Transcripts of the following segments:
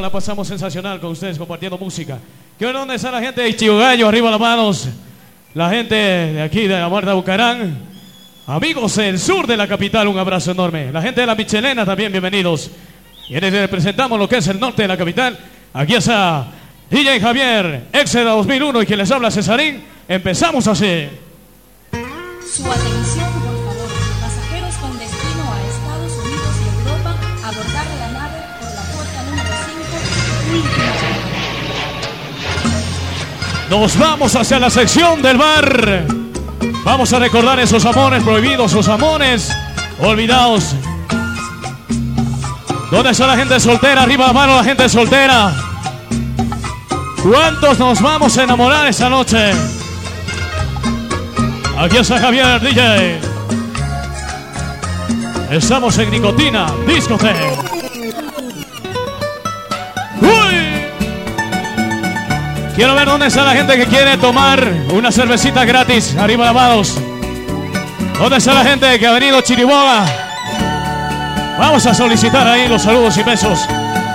La pasamos sensacional con ustedes compartiendo música. ¿Qué dónde está la gente de Chihuahua? Arriba las manos. La gente de aquí de la Muerta Bucarán. Amigos del sur de la capital, un abrazo enorme. La gente de la Michelena también, bienvenidos. Y representamos lo que es el norte de la capital. Aquí está DJ Javier, Exeda 2001 y quien les habla Cesarín. Empezamos así. Su atención, Nos vamos hacia la sección del bar. Vamos a recordar esos amores prohibidos, esos amores olvidados. ¿Dónde está la gente soltera? Arriba la mano la gente soltera. ¿Cuántos nos vamos a enamorar esta noche? Aquí está Javier DJ. Estamos en Nicotina, Discoteca. Quiero ver dónde está la gente que quiere tomar una cervecita gratis. Arriba manos. ¿Dónde está la gente que ha venido Chiriboga? Vamos a solicitar ahí los saludos y besos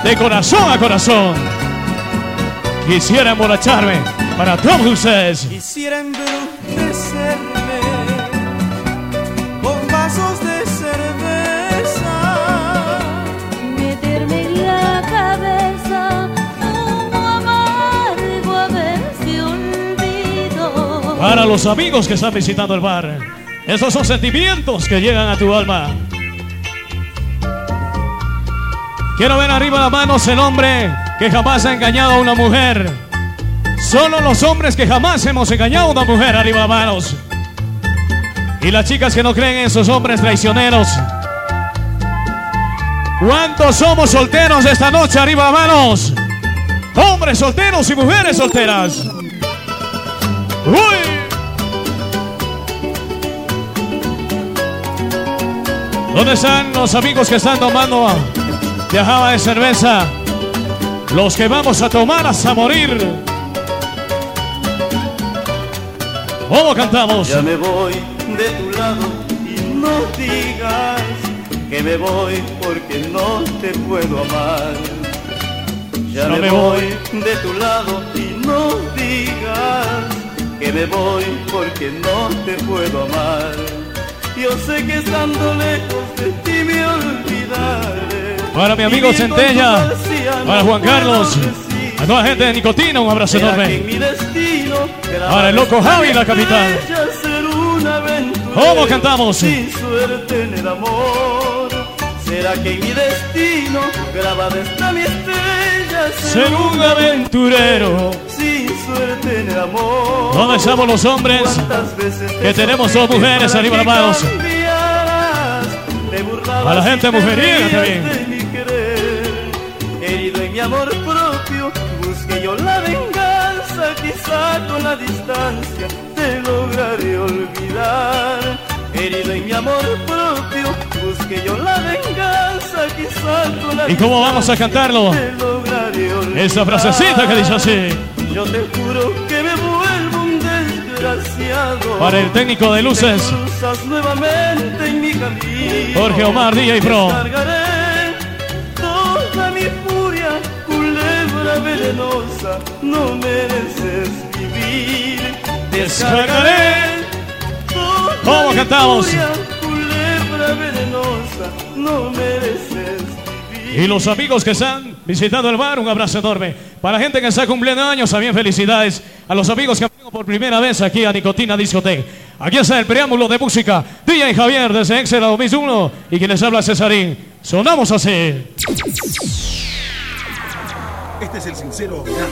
de corazón a corazón. Quisiera emborracharme para todos ustedes. Para los amigos que están visitando el bar. Esos son sentimientos que llegan a tu alma. Quiero ver arriba las manos el hombre que jamás ha engañado a una mujer. Solo los hombres que jamás hemos engañado a una mujer, arriba las manos. Y las chicas que no creen en esos hombres traicioneros. ¿Cuántos somos solteros esta noche, arriba manos? Hombres solteros y mujeres solteras. ¡Uy! ¿Dónde están los amigos que están tomando viajaba de cerveza? Los que vamos a tomar hasta morir. ¿Cómo cantamos? Ya me voy de tu lado y no digas que me voy porque no te puedo amar. Ya No me, me voy voy. de tu lado y no digas que me voy porque no te puedo amar. Yo sé que estando lejos de ti me olvidaré. Para mi amigo Centella, para Juan Carlos, a toda la gente de Nicotina, un abrazo ¿Será que en enorme. destino Para el loco Javi, la capital. ¿Cómo cantamos? Sin suerte en el amor. ¿Será que en mi destino grabada está mi estrella Ser un aventurero. Sin ¿Dónde estamos los hombres? ¿Cuántas veces te que tenemos dos mujeres arriba las manos? A la gente mujeriega también. Herido en mi amor propio, busqué yo la venganza, quizá con la distancia te lograré olvidar. Herido en mi amor propio, busqué yo la venganza, quizá con la ¿Y cómo vamos a cantarlo? Esa frasecita que dice así. Yo te juro que me vuelvo un desgraciado. Para el técnico de luces, Te nuevamente en mi camino. Jorge Omar, DJ Pro. Descargaré toda mi furia, culebra venenosa, no mereces vivir. Descargaré toda ¿Cómo mi cantamos? furia, culebra venenosa, no mereces vivir. Y los amigos que están visitando el bar, un abrazo enorme. Para la gente que está cumpliendo años, también felicidades. A los amigos que han por primera vez aquí a Nicotina Discoteca. Aquí está el preámbulo de música. DJ Javier desde Excel 2001 y quien les habla Cesarín. Sonamos así. Este es el sincero homenaje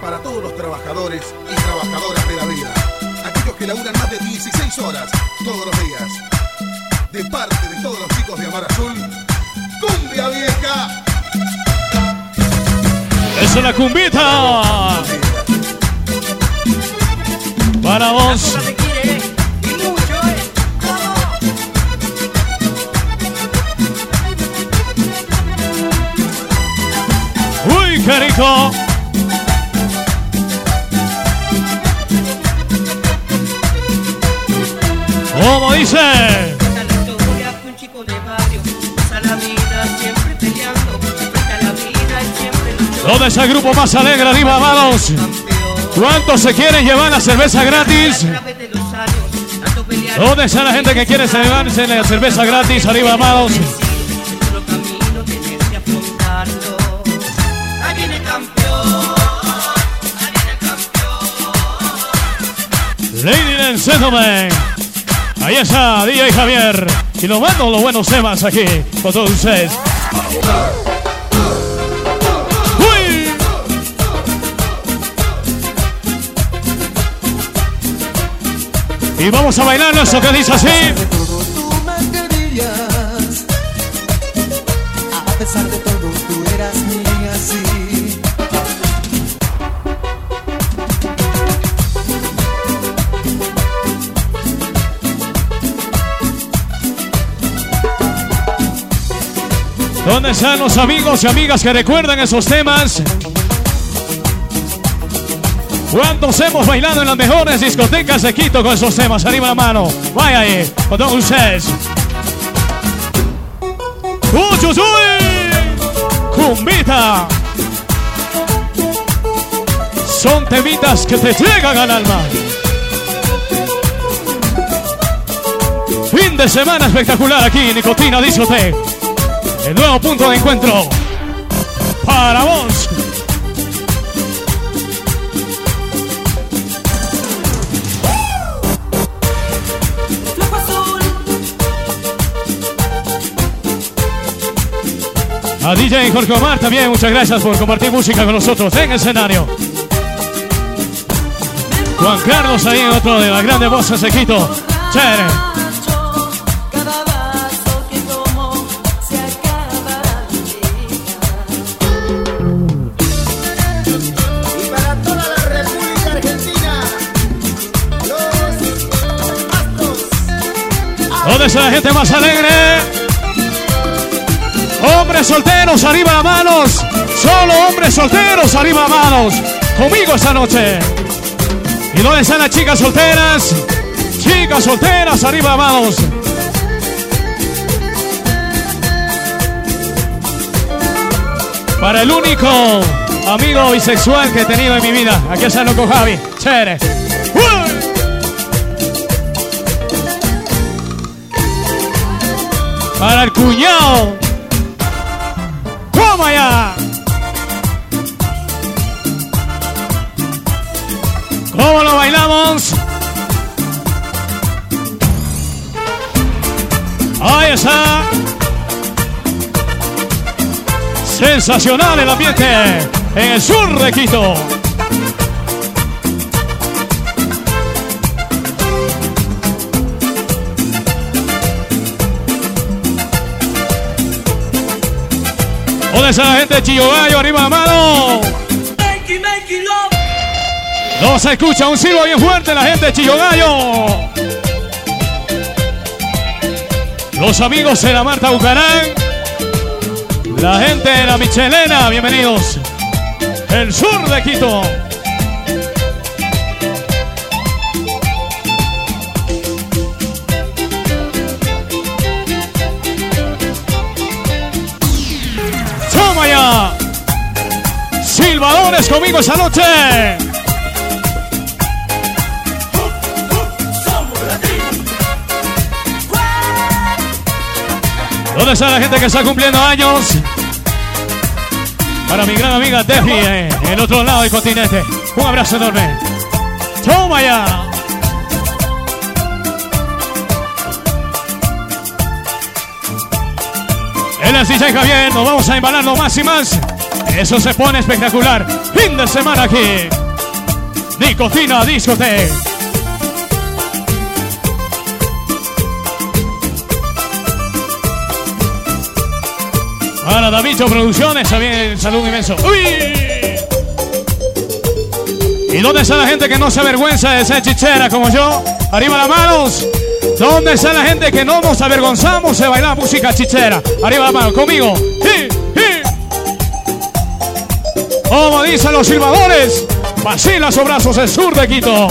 para todos los trabajadores y trabajadoras de la vida, aquellos que laburan más de 16 horas todos los días. De parte de todos los chicos de Amar Azul, ¡Eso es la cumbita! Para vos. ¡Uy, qué rico! ¿Cómo dice? ¿Dónde está el grupo más alegre arriba, manos? ¿Cuántos se quieren llevar la cerveza gratis? ¿Dónde está la gente que quiere llevarse la cerveza gratis? Arriba, amados. Ladies and gentlemen, ahí está DJ Javier y nos mando los buenos temas aquí con todos ustedes. Y vamos a bailar eso que dice así. A pesar de todo tú eras mía, sí. ¿Dónde están los amigos y amigas que recuerdan esos temas? ¿Cuántos hemos bailado en las mejores discotecas de Quito con esos temas? Arriba la mano. Vaya ahí, con todos ustedes. ¡Cumbita! Son temitas que te llegan al alma. Fin de semana espectacular aquí en Nicotina Discoteca. El nuevo punto de encuentro para vos. A DJ Jorge Omar también, muchas gracias por compartir música con nosotros en escenario. Juan Carlos ahí en otro de las grandes voces de Quito. Chévere. ¿Dónde está la gente más alegre? Hombres solteros, arriba manos. Solo hombres solteros, arriba manos. Conmigo esta noche. ¿Y dónde están las chicas solteras? Chicas solteras, arriba las manos. Para el único amigo bisexual que he tenido en mi vida. Aquí está el loco Javi. Chévere. Para el cuñado. ¡Toma ya! ¿Cómo lo bailamos? Ahí está. Sensacional el ambiente en el sur de Quito. ¿Dónde la gente de Chillogallo? Arriba mano. No se escucha un silbo bien fuerte la gente de Chillogallo. Los amigos de la Marta Bucarán. La gente de la Michelena, bienvenidos. El sur de Quito. Silbadores conmigo esta noche. ¿Dónde está la gente que está cumpliendo años? Para mi gran amiga Tefi, eh, en el otro lado del continente. Un abrazo enorme. ¡Toma ya! Es DJ Javier, nos vamos a embalarlo más y más. Eso se pone espectacular. Fin de semana aquí. Nicotina Discoteca. Para Davicho Producciones, también saludo inmenso. ¿Y dónde está la gente que no se avergüenza de ser chichera como yo? Arriba las manos. ¿Dónde está la gente que no nos avergonzamos de bailar música chichera? Arriba las manos, conmigo. Como dicen los silbadores, vacila sus brazos el sur de Quito.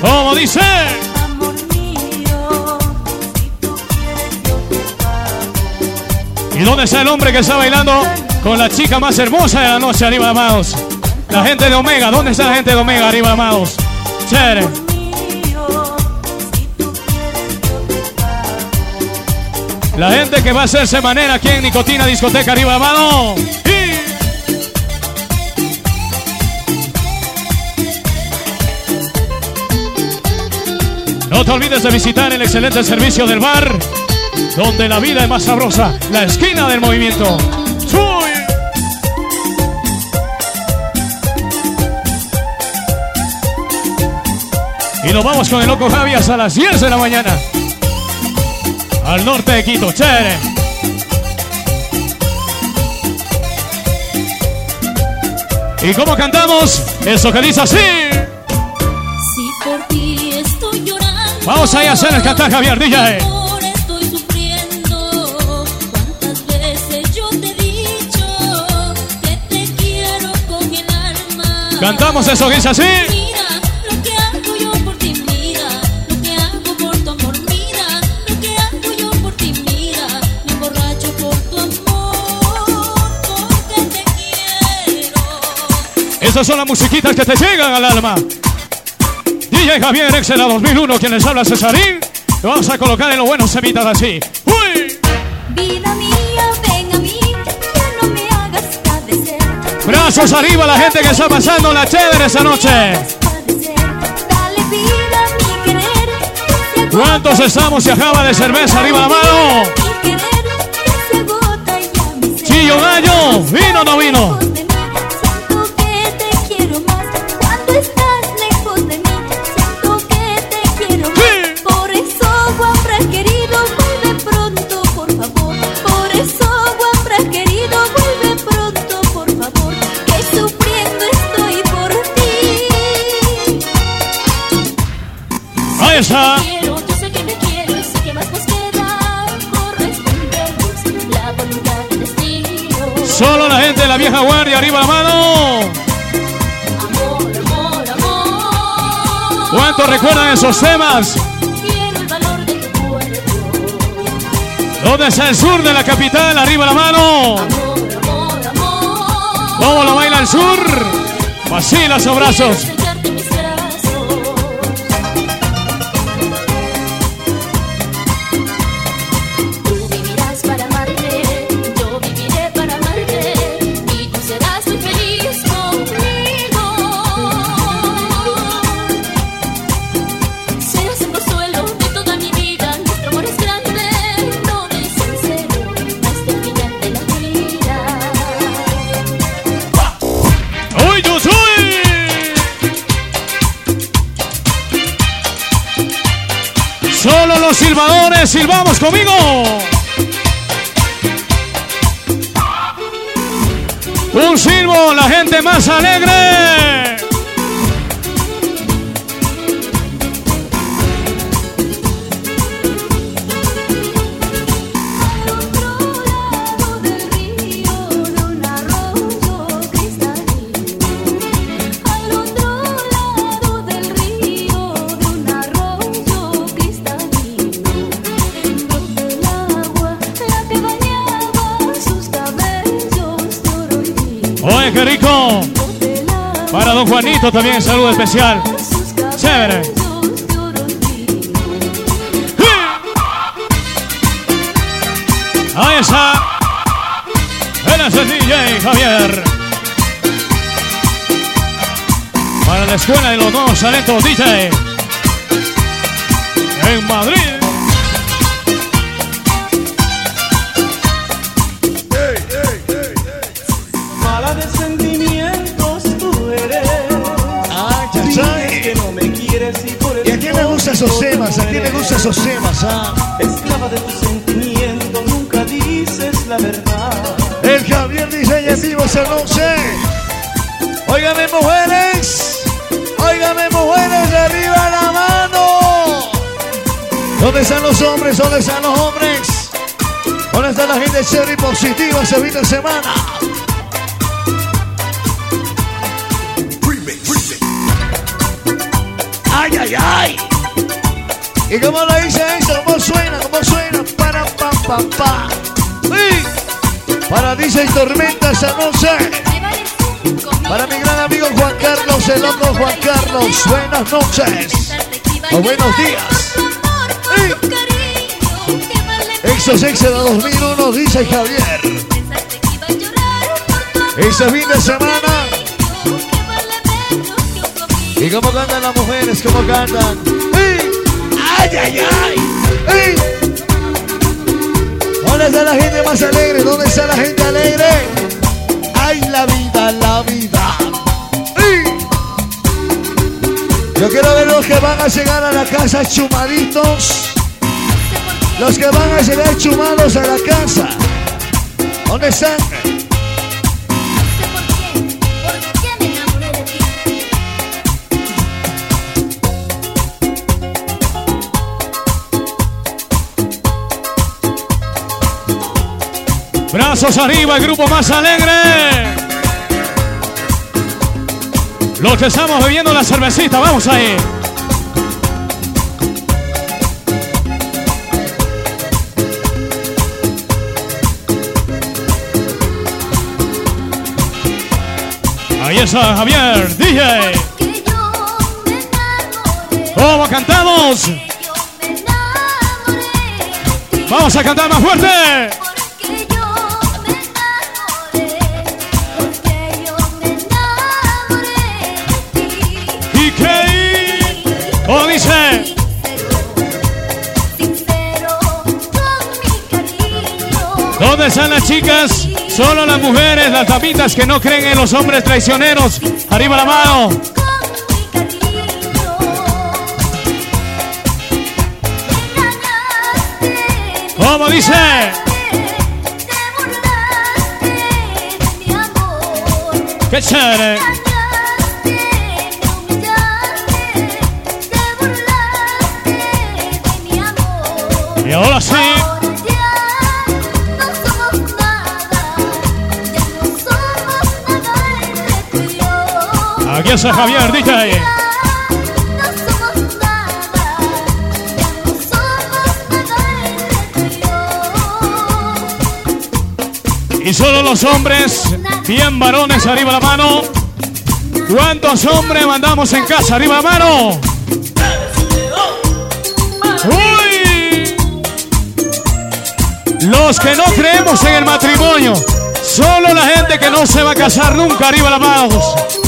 Como dice. ¿Y dónde está el hombre que está bailando con la chica más hermosa de la noche, arriba, amados? La gente de Omega, ¿dónde está la gente de Omega, arriba, amados? Chévere. La gente que va a hacerse manera aquí en Nicotina Discoteca, arriba mano. No te olvides de visitar el excelente servicio del bar, donde la vida es más sabrosa, la esquina del movimiento. ¡Suy! Y nos vamos con el loco Javi hasta las 10 de la mañana. Al norte de Quito, chévere. ¿Y cómo cantamos? Eso que dice así. Si por ti estoy llorando. Vamos ahí a hacer el cantar, Javier, DJ. Cantamos eso que dice así. Esas son las musiquitas que te llegan al alma. DJ Javier Excel 2001, quien les habla Cesarín. Lo vamos a colocar en los buenos semitas así. ¡Uy! Vida mía, ven a mí, ya no me hagas padecer. Brazos arriba a la gente que está pasando la chévere esa noche. Dale vida a mi querer. ¿Cuántos estamos y ajaba de cerveza arriba la mano? Chillo Gallo, ¿vino o no vino? Solo la gente de la vieja guardia arriba la mano. ¿Cuántos recuerdan esos temas? ¿Dónde está el sur de la capital? Arriba la mano. ¿Cómo lo baila el sur? Vacila esos brazos. Silbadores, silbamos conmigo. Un silbo, la gente más alegre. Juanito también, saludo especial. Chévere. Ahí está. Él es el DJ Javier. Para la escuela de los nuevos talentos DJ. En Madrid. Esos temas? ah? Esclava de tus sentimientos, nunca dices la verdad. El Javier dice en vivo esa noche. Óigame mujeres, óigame mujeres, arriba la mano. ¿Dónde están los hombres? ¿Dónde están los hombres? ¿Dónde está la gente chévere y positiva ese fin de semana? Remix. Remix. ¡Ay, ay, ay! ¿Y cómo lo dice eso? ¿Cómo suena? ¿Cómo suena? Para, pa, pa, pa. ¡Sí! Para DJ Tormenta esta noche. Llévales un conmigo. Para mi gran amigo Juan Carlos, el otro Juan Carlos. Buenas noches. O buenos días. Exos Excel 2001, dice Javier. A Ese fin de semana. ¿Y cómo cantan las mujeres? ¿Cómo cantan? ¡Ey! ¡Ay, ay, ay! ¿Dónde está la gente más alegre? ¿Dónde está la gente alegre? ¡Ay, la vida, la vida! Yo quiero ver los que van a llegar a la casa chumaditos. Los que van a llegar chumados a la casa. ¿Dónde están? Brazos arriba, el grupo más alegre. Los que estamos bebiendo la cervecita, vamos ahí. Ahí está Javier, DJ. ¿Cómo cantamos? Vamos a cantar más fuerte. ¿Cómo dice? ¿Dónde están las chicas? Solo las mujeres, las damitas que no creen en los hombres traicioneros. Arriba la mano. ¿Cómo dice? ¡Qué chévere! Y yo. Aquí está Javier, DJ. Y solo los hombres, bien varones, arriba la mano. ¿Cuántos hombres mandamos en casa? Arriba la mano. ¡Uy! Los que no creemos en el matrimonio. Solo la gente que no se va a casar nunca. Arriba la mano.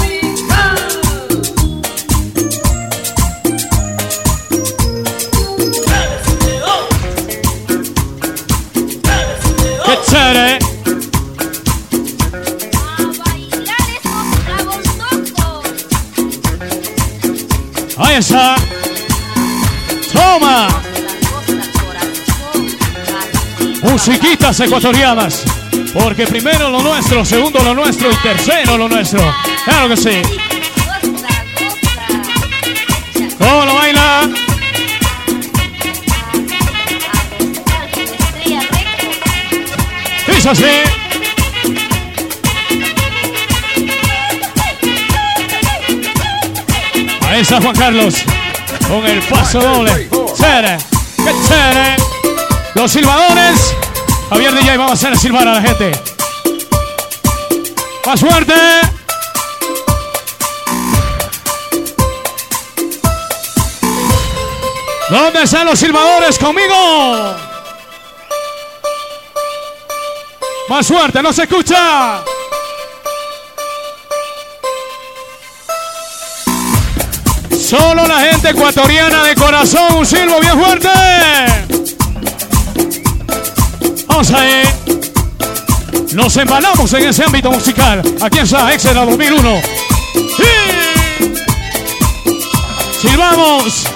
Musiquitas ecuatorianas. Porque primero lo nuestro, segundo lo nuestro y tercero lo nuestro. Claro que sí. ¿Cómo lo baila? Dice así. Ahí está Juan Carlos. Con el paso doble. Chere. ¡Qué chere! Los silbadores. Javier DJ, vamos a hacer silbar a la gente. Más fuerte. ¿Dónde están los silbadores conmigo? Más fuerte, no se escucha. Solo la gente ecuatoriana de corazón, un silbo bien fuerte. Vamos ahí. Nos embalamos en ese ámbito musical. Aquí está Excel 2001. ¡Sí! ¡Silbamos!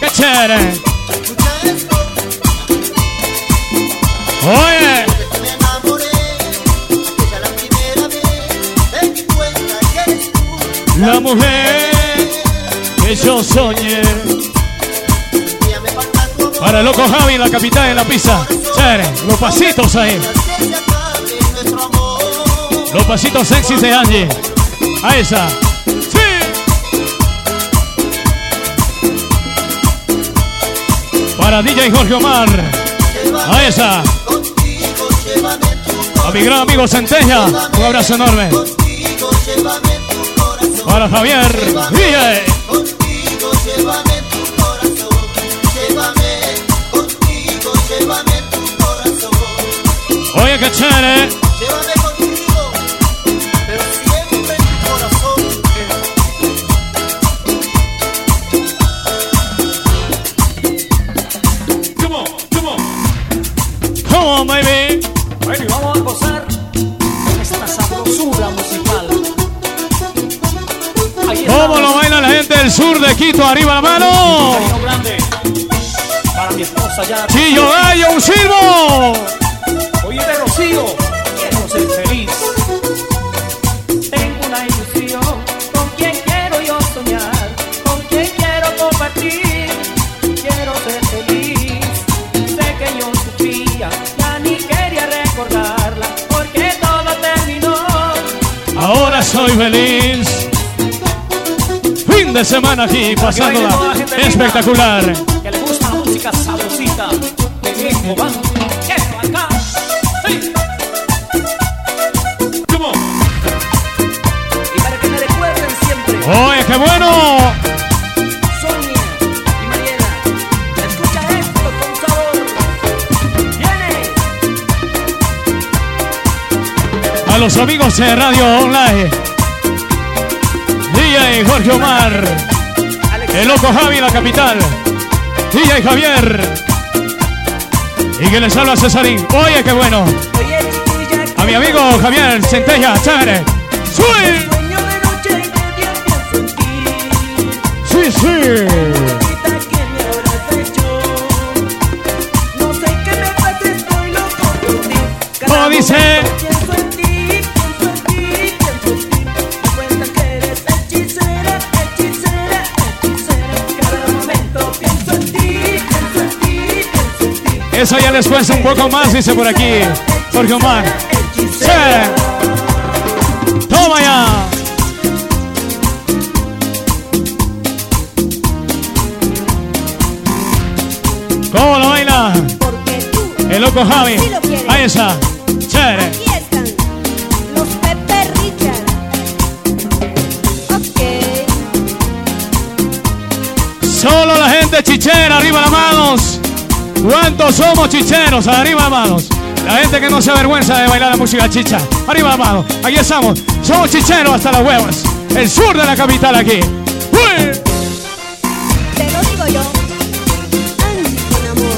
¡Qué chévere! Tú. la mujer que yo soñé. Para el loco Javi, la capital en la. Chévere, los pasitos ahí. Los pasitos sexys de Angie. A esa. Para DJ Jorge Omar. A esa. A mi gran amigo Centella. Un abrazo enorme. Para Javier. Contigo llévame tu de Quito? Arriba la mano. Para mi esposa ya. Chillo Gallo, un silbo. De semana aquí, pasándola espectacular. Que le gusta la música sabrosita de viejo van. Esto acá. Sí. Come on. Y para que me recuerden siempre. Oye, qué bueno. Sonia y Mariela, escucha esto con sabor. Viene. A los amigos de Radio Online. Jorge Omar. El loco Javi, la capital. DJ Javier. Y que les habla Cesarín. Oye, qué bueno. A mi amigo Javier Centella, chévere. ¡Sube! sueño de noche Eso ya les cuesta un poco más, dice por aquí Jorge Omar. Sí. Toma ya. ¿Cómo lo baila? El loco Javi. Ahí está. Chévere. aquí están los Pepe Richard. Ok, Solo la gente chichera, arriba las manos. ¿Cuántos somos chicheros? Arriba manos. La gente que no se avergüenza de bailar la música chicha. Arriba las manos. Aquí estamos. Somos chicheros hasta las huevas. El sur de la capital aquí. ¡Uy! te lo digo yo. Angie con amor.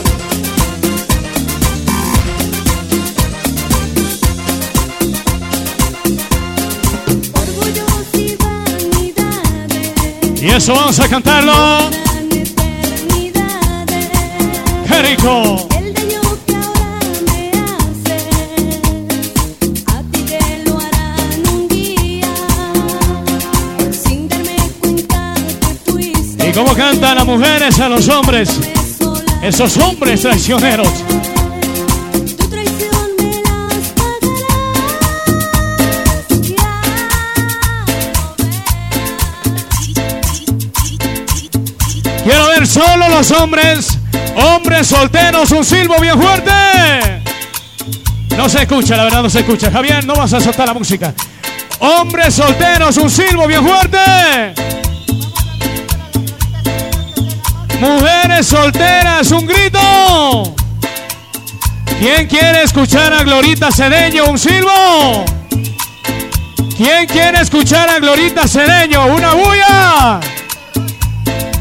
Orgullos y vanidades. Y eso vamos a cantarlo. Dan eternidades. ¡Qué rico! El daño que ahora me haces, a ti te lo harán un día. Sin darme cuenta te fuiste. ¿Y cómo cantan las mujeres a los hombres? Esos hombres traicioneros. Quiero ver solo los hombres. Hombres solteros, un silbo bien fuerte. No se escucha, la verdad no se escucha. Javier, no vas a soltar la música. Hombres solteros, un silbo bien fuerte. Mujeres solteras, un grito. ¿Quién quiere escuchar a Glorita Cedeño? Un silbo. ¿Quién quiere escuchar a Glorita Cedeño? Una bulla.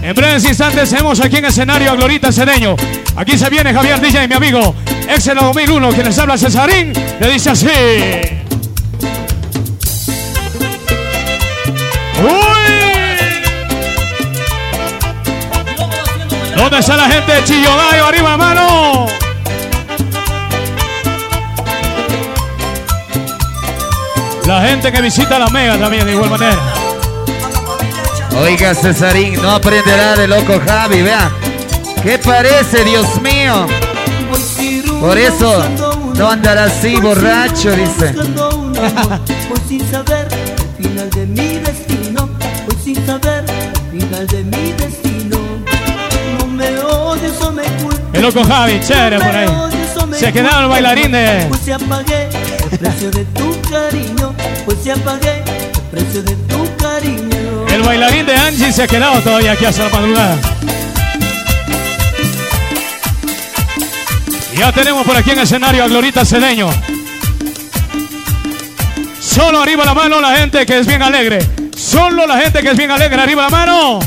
En breves instantes tenemos aquí en escenario a Glorita Cedeño. Aquí se viene Javier DJ, mi amigo. Excel 2001, quien les habla Cesarín. Le dice así. ¡Uy! ¿Dónde está la gente de Chillogallo? Arriba mano. La gente que visita la Mega también de igual manera. Oiga, Cesarín, no aprenderá de loco Javi, vea. ¿Qué parece, Dios mío? Por eso, No andar así, borracho, dice. Hoy sin saber el final de mi destino. Hoy sin saber el final de mi destino. No me odies o me culpes. El loco Javi, chévere por ahí. Se quedaron el bailarín de. Pues se apagué el precio de tu cariño. Pues se apagué precio de tu cariño. El bailarín de Angie se ha quedado todavía aquí hasta la madrugada. Ya tenemos por aquí en el escenario a Glorita Cedeño. Solo arriba la mano la gente que es bien alegre. Solo la gente que es bien alegre, arriba la mano.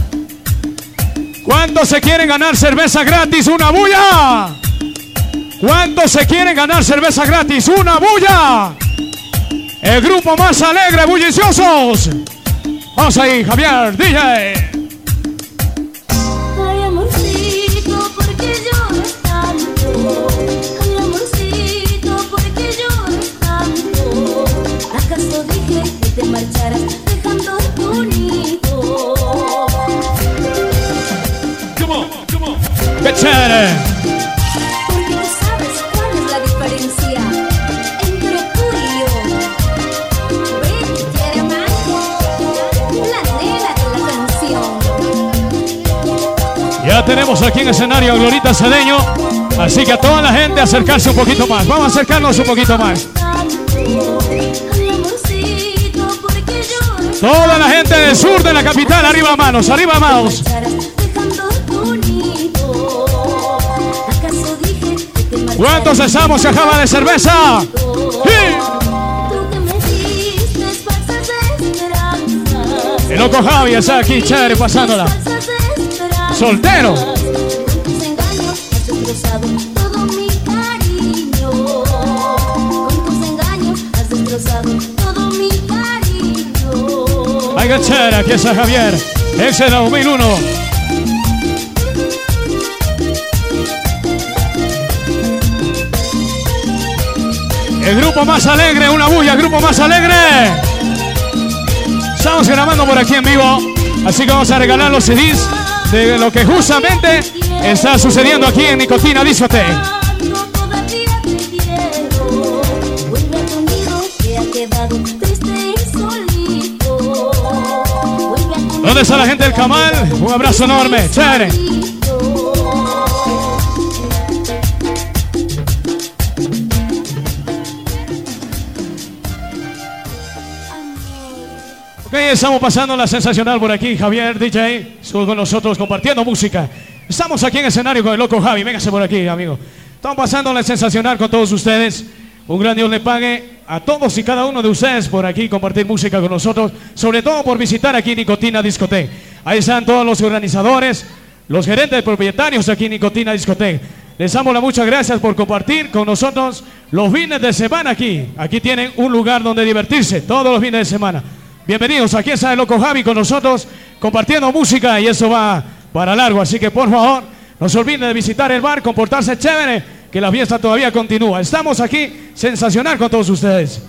¿Cuántos se quieren ganar cerveza gratis? ¡Una bulla! ¿Cuántos se quieren ganar cerveza gratis? ¡Una bulla! El grupo más alegre, bulliciosos. Vamos ahí, Javier, DJ. Ay, amorcito, ¿por qué lloras tanto? Ya tenemos aquí en escenario a Glorita Cedeño. Así que a toda la gente acercarse un poquito más. Vamos a acercarnos un poquito más. Ay, amorcito, ¿por qué lloras Toda la gente del sur de la capital, arriba manos, arriba manos. ¿Cuántos estamos en java de cerveza? Esperanzas. El loco Javi está aquí, chévere, pasándola. Soltero. Con tus engaños has destrozado todo mi cariño. Con tus engaños has destrozado todo mi cariño. Ay, qué chévere, aquí está Javier. Ese es el 2001. El grupo más alegre, una bulla, el grupo más alegre. Estamos grabando por aquí en vivo, así que vamos a regalar los CDs de lo que justamente está sucediendo aquí en Nicotina Discoteque. Todavía te quiero. Vuelve a tu nido que ha quedado triste y solito. Vuelve a tu ¿Dónde está la gente del Camal? Un abrazo enorme, chévere. Ok, estamos pasando la sensacional por aquí. Javier, DJ, con nosotros compartiendo música. Estamos aquí en escenario con el loco Javi. Véngase por aquí, amigo. Estamos pasando la sensacional con todos ustedes. Un gran Dios le pague a todos y cada uno de ustedes por aquí compartir música con nosotros. Sobre todo por visitar aquí Nicotina Discoteque. Ahí están todos los organizadores, los gerentes propietarios aquí Nicotina Discoteque. Les damos las muchas gracias por compartir con nosotros los fines de semana aquí. Aquí tienen un lugar donde divertirse todos los fines de semana. Bienvenidos, aquí está el Loco Javi con nosotros compartiendo música y eso va para largo. Así que por favor, no se olviden de visitar el bar, comportarse chévere, que la fiesta todavía continúa. Estamos aquí sensacional con todos ustedes.